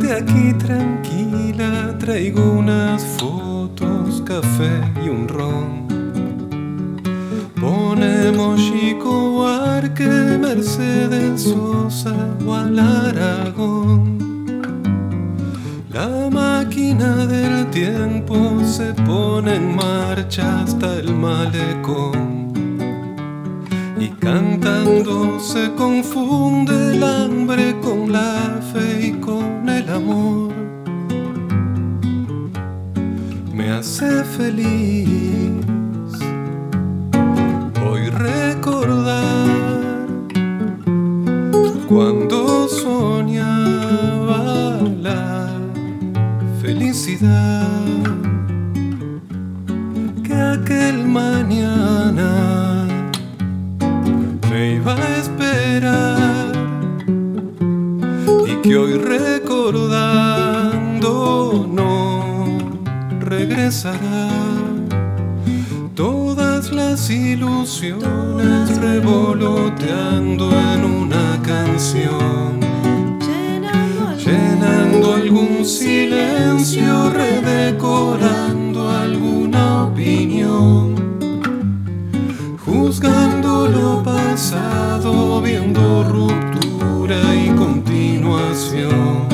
que aquí tranquila traigo unas fotos, café y un ron. Ponemos Chico Arque, Mercedes Sosa o al Aragón. La máquina del tiempo se pone en marcha hasta el malecón. Cantando se confunde el hambre con la fe y con el amor. Me hace feliz hoy recordar cuando soñaba la felicidad que aquel mañana me iba a esperar y que hoy recordando no regresará. Todas las ilusiones revoloteando en una canción llenando algún silencio, redecorando alguna opinión, juzgando lo viendo ruptura y continuación.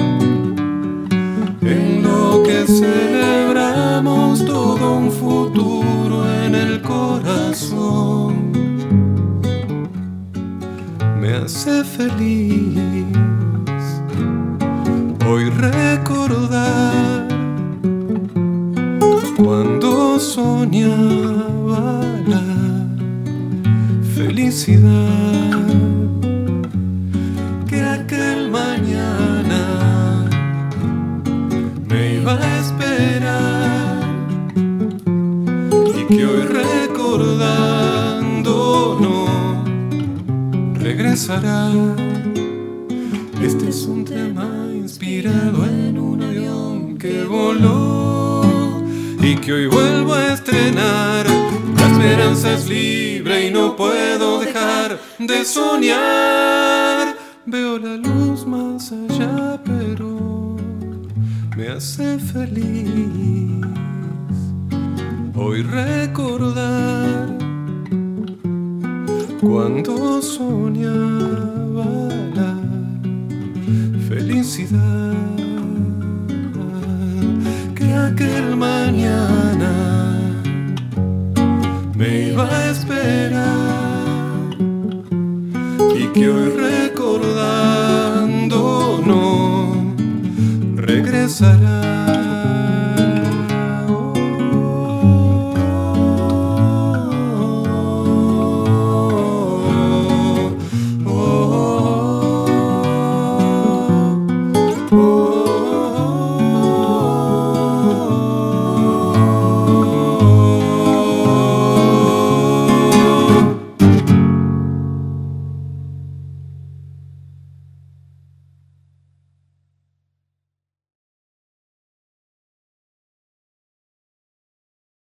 En lo que celebramos todo un futuro en el corazón, me hace feliz hoy recordar cuando soñaba que aquel mañana me iba a esperar y que hoy recordando no regresará. Este es un tema inspirado en un avión que voló y que hoy vuelvo a estrenar. La esperanza es no puedo dejar de soñar. Veo la luz más allá, pero me hace feliz hoy recordar cuando soñaba la felicidad que aquel mañana iba a esperar y que hoy recordando no regresará.